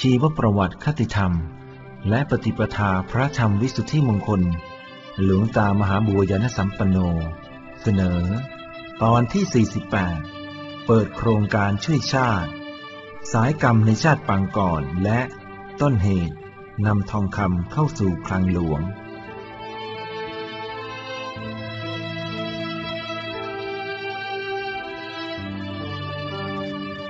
ชีวประวัติคติธรรม และปฏิปทาพระธรรมวิสุทธิมงคล หลวงตามหาบัวยานสัมปันโน เสนอ ตอนที่ 48 เปิดโครงการช่วยชาติ สายกรรมในชาติปางก่อนและต้นเหตุนำทองคำเข้าสู่คลังหลวง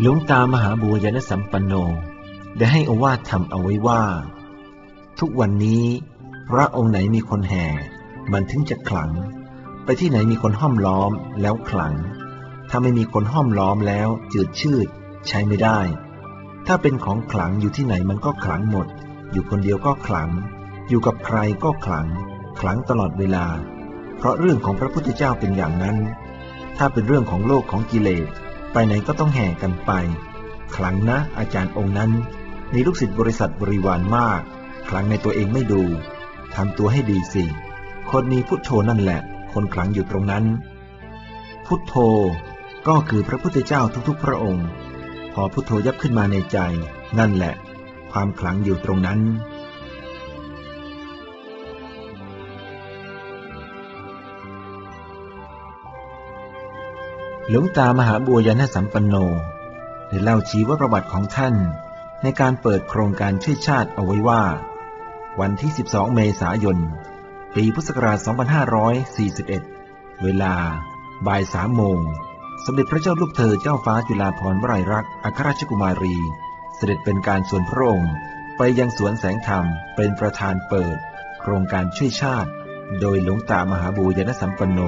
หลวงตามหาบัวยานสัมปันโน ได้ให้อวาทธรรมเอาไว้ว่า ทุกวันนี้พระองค์ไหนมีคนแห่ มันถึงจะขลัง ไปที่ไหนมีคนห้อมล้อมแล้วขลัง ถ้าไม่มีคนห้อมล้อมแล้วจืดชืด ใช้ไม่ได้ ถ้าเป็นของขลังอยู่ที่ไหนมันก็ขลังหมด อยู่คนเดียวก็ขลัง อยู่กับใครก็ขลัง ขลังตลอดเวลา เพราะเรื่องของพระพุทธเจ้าเป็นอย่างนั้น ถ้าเป็นเรื่องของโลกของกิเลสไปไหนก็ต้องแห่กันไป ขลังนะอาจารย์องค์นั้น มีลูกศิษย์บริษัทบริวารมากขลังในตัวเองไม่ดูทำตัวให้ดีสิ คนมีพุทโธนั่นแหละ คนขลังอยู่ตรงนั้น พุทโธก็คือพระพุทธเจ้าทุกๆ พระองค์ พอพุทโธยับขึ้นมาในใจ นั่นแหละ ความขลังอยู่ตรงนั้นหลวงตามหาบัวยานสัมปันโนได้เล่าชีวประวัติของท่าน ในการเปิดโครงการช่วยชาติเอาไว้ว่า วันที่ 12 เมษายน ปีพุทธศักราช 2541 เวลา บ่ายสามโมง สมเด็จพระเจ้าลูกเธอเจ้าฟ้าจุฬาภรณ์วลัยรักอัครราชกุมารี เสด็จเป็นการส่วนพระองค์ไปยังสวนแสงธรรมเป็นประธานเปิด โครงการช่วยชาติ โดยหลวงตามหาบูยนสัมปันโน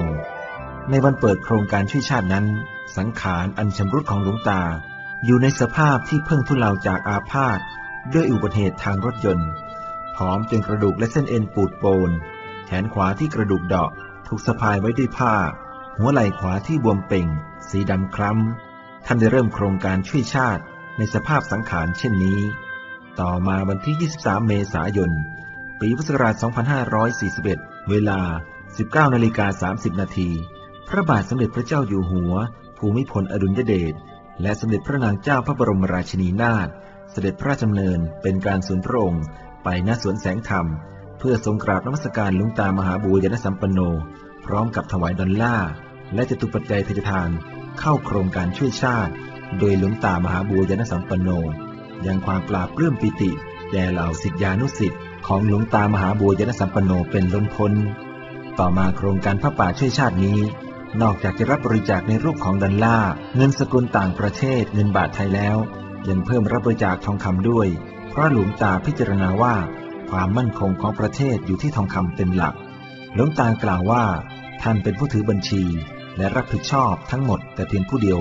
ในวันเปิดโครงการช่วยชาตินั้น สังขารอันชำรุดของหลวงตา อยู่ในสภาพที่เพิ่งทุเลาจากอาพาธด้วยอุบัติเหตุทางรถยนต์ ผอมจนกระดูกและเส้นเอ็นปูดโปน แขนขวาที่กระดูกเดาะถูกสะพายไว้ด้วยผ้า หัวไหล่ขวาที่บวมเป่ง สีดำคล้ำ ท่านได้เริ่มโครงการช่วยชาติในสภาพสังขารเช่นนี้ ต่อมาวันที่ 23 เมษายน ปีพุทธศักราช 2541 เวลา 19นาฬิกา30 นาที พระบาทสมเด็จพระเจ้าอยู่หัว ภูมิพลอดุลยเดช และสมเด็จพระนางเจ้าพระบรมราชินีนาถเสด็จพระราชดำเนินเป็นการส่วนพระองค์ไปณสวนแสงธรรม เพื่อทรงกราบนมัสการหลวงตามหาบูญนสัมปันโน พร้อมกับถวายดอลลาและจตุปัจจัยทายทาน เข้าโครงการช่วยชาติ โดยหลวงตามหาบูญนสัมปันโน ยังความปราบปลื้มปิติแด่เหล่าศิษยานุศิษย์ของหลวงตามหาบูญนสัมปันโนเป็นล้นพ้น ต่อมาโครงการพระป่าช่วยชาตินี้ นอกจากจะรับบริจาคในรูปของดอลลาร์เงินสกุลต่างประเทศเงินบาทไทยแล้ว ยังเพิ่มรับบริจาคทองคำด้วย เพราะหลวงตาพิจารณาว่า ความมั่นคงของประเทศอยู่ที่ทองคำเป็นหลัก หลวงตากล่าวว่า ท่านเป็นผู้ถือบัญชี และรับผิดชอบทั้งหมดแต่เพียงผู้เดียว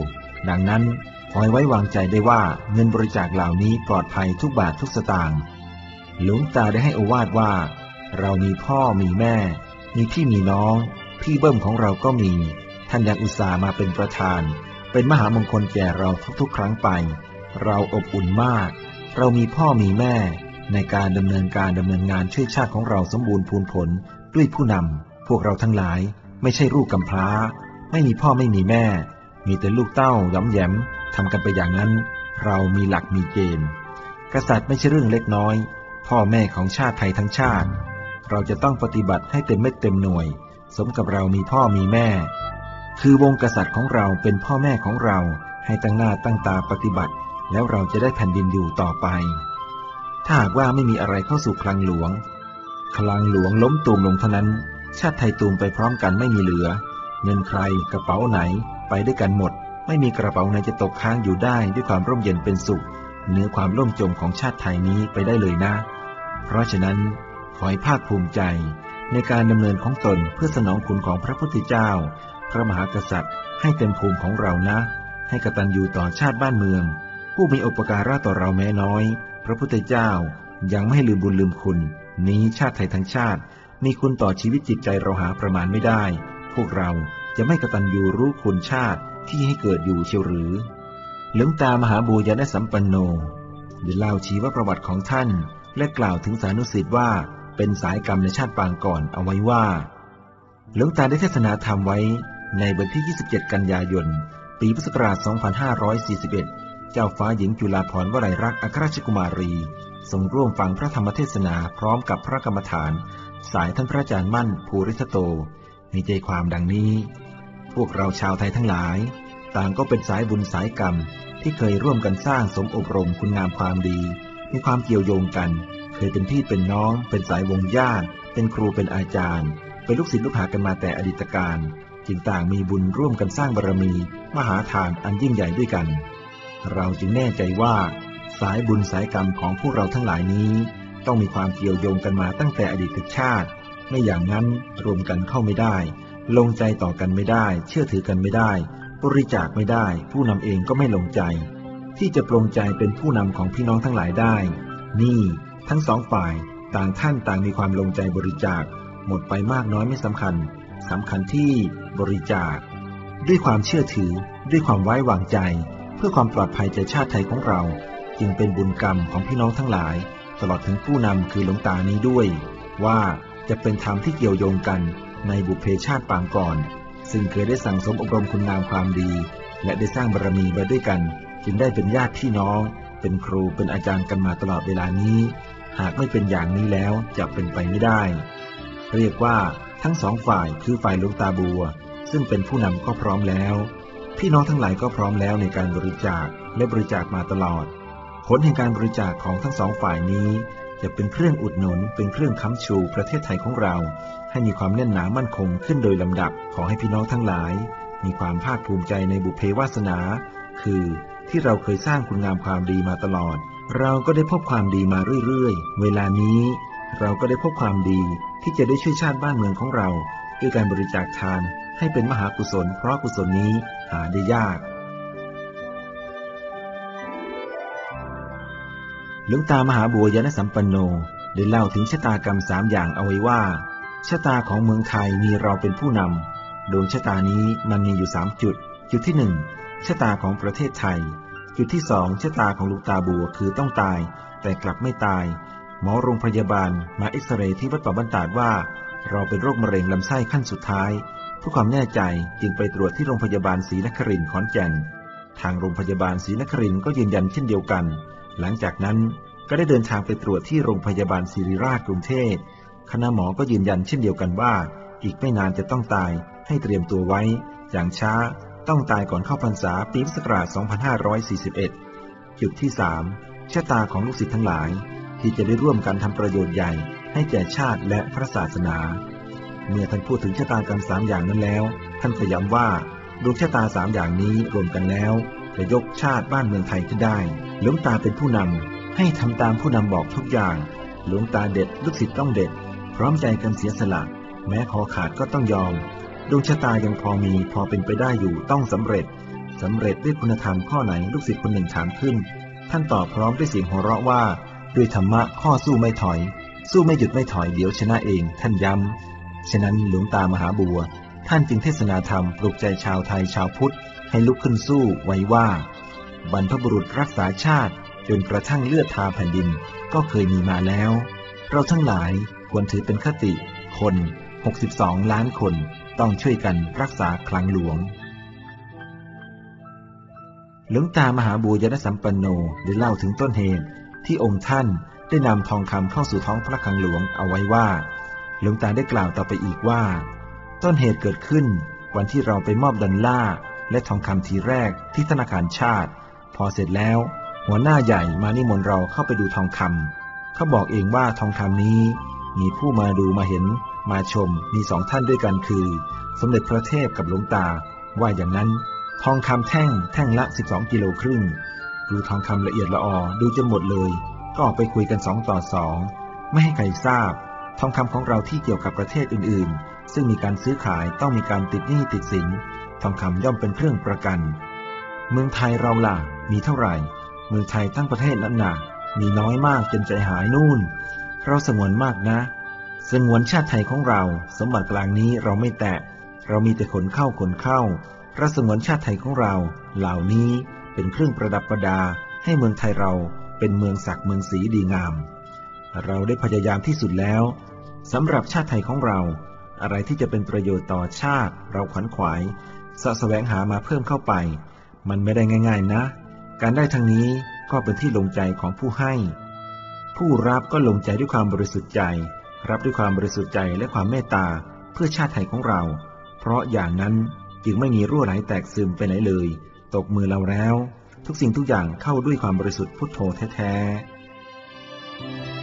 ดังนั้นขอให้ไว้วางใจได้ว่าเงินบริจาคเหล่านี้ปลอดภัยทุกบาททุกสตางค์หลวงตาได้ให้อวาทว่า เรามีพ่อมีแม่ มีพี่มีน้อง พี่เบิ้มของเราก็มี ท่านยังอุตส่าห์มาเป็นประธาน เป็นมหามงคลแก่เราทุกๆ ครั้งไป เราอบอุ่นมาก เรามีพ่อมีแม่ ในการดำเนินการดำเนินงานช่วยชาติของเราสมบูรณ์พูนผลด้วยผู้นำพวกเราทั้งหลายไม่ใช่ลูกกำพร้า ไม่มีพ่อไม่มีแม่ มีแต่ลูกเต้าย้อมแย้มทำกันไปอย่างนั้น เรามีหลักมีเกณฑ์กษัตริย์ไม่ใช่เรื่องเล็กน้อย พ่อแม่ของชาติไทยทั้งชาติ เราจะต้องปฏิบัติให้เต็มเม็ดเต็มหน่วย สมกับเรามีพ่อมีแม่ คือวงกษัตริย์ของเราเป็นพ่อแม่ของเราให้ตั้งหน้าตั้งตาปฏิบัติ แล้วเราจะได้แผ่นดินอยู่ต่อไป ถ้าหากว่าไม่มีอะไรเข้าสู่คลังหลวง คลังหลวงล้มตูมลงเท่านั้น ชาติไทยตูมไปพร้อมกันไม่มีเหลือ เงินใครกระเป๋าไหนไปด้วยกันหมด ไม่มีกระเป๋าไหนจะตกค้างอยู่ได้ด้วยความร่มเย็นเป็นสุขเหนือความล่มจมของชาติไทยนี้ไปได้เลยนะ เพราะฉะนั้นขอให้ภาคภูมิใจในการดำเนินของตนเพื่อสนองคุณของพระพุทธเจ้า ระมหากษัตริย์ ให้เต็มภูมิของเรานะ ให้กตัญญูต่อชาติบ้านเมือง ผู้มีอุปการะต่อเราแม้น้อย พระพุทธเจ้ายังไม่ให้ลืมบุญลืมคุณ นี้ชาติไทยทั้งชาติ มีคุณต่อชีวิตจิตใจเราหาประมาณไม่ได้ พวกเราจะไม่กตัญญูรู้คุณชาติที่ให้เกิดอยู่เชียวหรือหลวงตามหาบูญาณสัมปันโนได้เล่าชีวประวัติของท่าน และกล่าวถึงสานุสิทธิ์ว่าเป็นสายกรรมในชาติปางก่อนเอาไว้ว่าหลวงตาได้เทศนาธรรมไว้ ในวันที่ 27 กันยายน ปีพุทธศักราช 2541 เจ้าฟ้าหญิงจุฬาภรณ์วลัยรักอัครราชกุมารี ทรงร่วมฟังพระธรรมเทศนาพร้อมกับพระกรรมฐาน สายท่านพระอาจารย์มั่นภูริทโต มีใจความดังนี้ พวกเราชาวไทยทั้งหลาย ต่างก็เป็นสายบุญสายกรรมที่เคยร่วมกันสร้างสมอบรมคุณงามความดี มีความเกี่ยวโยงกัน เคยเป็นพี่เป็นน้อง เป็นสายวงญาติ เป็นครูเป็นอาจารย์ เป็นลูกศิษย์ลูกหากันมาแต่อดีตการ จึงต่างมีบุญร่วมกันสร้างบารมี มหาทานอันยิ่งใหญ่ด้วยกัน เราจึงแน่ใจว่า สายบุญสายกรรมของพวกเราทั้งหลายนี้ ต้องมีความเกี่ยวโยงกันมาตั้งแต่อดีตชาติ ไม่อย่างนั้นรวมกันเข้าไม่ได้ ลงใจต่อกันไม่ได้ เชื่อถือกันไม่ได้ บริจาคไม่ได้ ผู้นำเองก็ไม่ลงใจ ที่จะปรงใจเป็นผู้นำของพี่น้องทั้งหลายได้ นี่ ทั้งสองฝ่ายต่างท่านต่างมีความลงใจบริจาค หมดไปมากน้อยไม่สำคัญ สำคัญที่บริจาค ด้วยความเชื่อถือ ด้วยความไว้วางใจ เพื่อความปลอดภัยแก่ชาติไทยของเรา จึงเป็นบุญกรรมของพี่น้องทั้งหลาย ตลอดถึงผู้นำคือหลวงตานี้ด้วย ว่าจะเป็นธรรมที่เกี่ยวโยงกันในบุพเพชาติปางก่อน ซึ่งเคยได้สั่งสมอบรมคุณงามความดี และได้สร้างบารมีมาด้วยกัน จึงได้เป็นญาติพี่น้อง เป็นครูเป็นอาจารย์กันมาตลอดเวลานี้ หากไม่เป็นอย่างนี้แล้วจะเป็นไปไม่ได้ เรียกว่า ทั้งสองฝ่ายคือฝ่ายหลวงตาบัว ซึ่งเป็นผู้นำก็พร้อมแล้ว พี่น้องทั้งหลายก็พร้อมแล้วในการบริจาคและบริจาคมาตลอด ผลแห่งการบริจาคของทั้งสองฝ่ายนี้จะเป็นเครื่องอุดหนุนเป็นเครื่องค้ำชูประเทศไทยของเรา ให้มีความแน่นหนามั่นคงขึ้นโดยลำดับขอให้พี่น้องทั้งหลาย มีความภาคภูมิใจในบุเพวาสนา คือที่เราเคยสร้างคุณงามความดีมาตลอด เราก็ได้พบความดีมาเรื่อยๆ เวลานี้ เราก็ได้พบความดี ที่จะได้ช่วยชาติบ้านเมืองของเรา ด้วยการบริจาคทานให้เป็นมหากุศล เพราะกุศลนี้หาได้ยากหลวงตามหาบัวยานสัมปันโนได้เล่าถึงชะตากรรมสามอย่างเอาไว้ว่า ชะตาของเมืองไทยมีเราเป็นผู้นำ ดวงชะตานี้มันมีอยู่สามจุด จุดที่หนึ่งชะตาของประเทศไทย จุดที่สองชะตาของลูกตาบัวคือต้องตาย แต่กลับไม่ตาย หมอโรงพยาบาลมาเอ็กซเรย์ที่วัดป่าบ้านตาดว่า เราเป็นโรคมะเร็งลำไส้ขั้นสุดท้ายเพื่อความแน่ใจจึงไปตรวจที่โรงพยาบาลศรีนครินทร์ขอนแก่น ทางโรงพยาบาลศรีนครินทร์ก็ยืนยันเช่นเดียวกัน หลังจากนั้นก็ได้เดินทางไปตรวจที่โรงพยาบาลศิริราชกรุงเทพคณะหมอก็ยืนยันเช่นเดียวกันว่า อีกไม่นานจะต้องตายให้เตรียมตัวไว้ อย่างช้าต้องตายก่อนเข้าพรรษาปีพุทธศักราช 2541 จุดที่ 3 ชะตาของลูกศิษย์ทั้งหลาย ที่จะได้ร่วมกันทำประโยชน์ใหญ่ให้แก่ชาติและพระศาสนา เมื่อท่านพูดถึงชะตากรรมสามอย่างนั้นแล้ว ท่านขย้ำว่าดวงชะตาสามอย่างนี้รวมกันแล้ว จะยกชาติบ้านเมืองไทยขึ้นได้ หลวงตาเป็นผู้นำให้ทำตามผู้นำบอกทุกอย่าง หลวงตาเด็ดลูกศิษย์ต้องเด็ด พร้อมใจกันเสียสละ แม้คอขาดก็ต้องยอมดวงชะตายังพอมีพอเป็นไปได้อยู่ต้องสำเร็จสำเร็จด้วยคุณธรรมข้อไหนลูกศิษย์คนหนึ่งถามขึ้น ท่านตอบพร้อมด้วยเสียงหัวเราะว่า ด้วยธรรมะข้อสู้ไม่ถอย สู้ไม่หยุดไม่ถอยเดี๋ยวชนะเอง ท่านย้ำ ฉะนั้นหลวงตามหาบัว ท่านจึงเทศนาธรรมปลุกใจชาวไทยชาวพุทธ ให้ลุกขึ้นสู้ไว้ว่า บรรพบุรุษรักษาชาติ จนกระทั่งเลือดทาแผ่นดินก็เคยมีมาแล้ว เราทั้งหลายควรถือเป็นคติ คน 62 ล้านคนต้องช่วยกันรักษาคลังหลวงหลวงตามหาบัวยนสัมปันโนได้เล่าถึงต้นเหตุ ที่องค์ท่านได้นำทองคำเข้าสู่ท้องพระคลังหลวงเอาไว้ว่า หลวงตาได้กล่าวต่อไปอีกว่า ต้นเหตุเกิดขึ้นวันที่เราไปมอบดันล่าและทองคำทีแรกที่ธนาคารชาติ พอเสร็จแล้ว หัวหน้าใหญ่มานิมนต์เราเข้าไปดูทองคำเขาบอกเองว่าทองคำนี้ มีผู้มาดูมาเห็น มาชมมีสองท่านด้วยกันคือ สมเด็จพระเทพกับหลวงตา ว่าอย่างนั้น ทองคำแท่งแท่งละ 12 กิโลครึ่ง ดูทองคำละเอียดละออดูจนหมดเลย ก็ออกไปคุยกันสองต่อสองไม่ให้ใครทราบ ทองคำของเราที่เกี่ยวกับประเทศอื่นๆ ซึ่งมีการซื้อขายต้องมีการติดหนี้ติดสิน ทองคำย่อมเป็นเครื่องประกัน เมืองไทยเราล่ะ มีเท่าไหร่ เมืองไทยทั้งประเทศนั้นน่ะมีน้อยมากจนใจหายนู่น เราสงวนมากนะ สงวนชาติไทยของเรา สมบัติกลางนี้เราไม่แตะ เรามีแต่ขนเข้าขนเข้าเราสงวนชาติไทยของเรา เหล่านี้ เป็นเครื่องประดับประดา ให้เมืองไทยเราเป็นเมืองศักดิ์เมืองสีดีงาม เราได้พยายามที่สุดแล้วสำหรับชาติไทยของเรา อะไรที่จะเป็นประโยชน์ต่อชาติ เราขวนขวายสะแสวงหามาเพิ่มเข้าไป มันไม่ได้ง่าย ๆนะ การได้ทางนี้ก็เป็นที่ลงใจของผู้ให้ ผู้รับก็ลงใจด้วยความบริสุทธิ์ใจ รับด้วยความบริสุทธิ์ใจและความเมตตาเพื่อชาติไทยของเรา เพราะอย่างนั้นจึงไม่มีรั่วไหลแตกซึมไปไหนเลย ตกมือเราแล้ว ทุกสิ่งทุกอย่างเข้าด้วยความบริสุทธิ์พุทโธแท้ๆ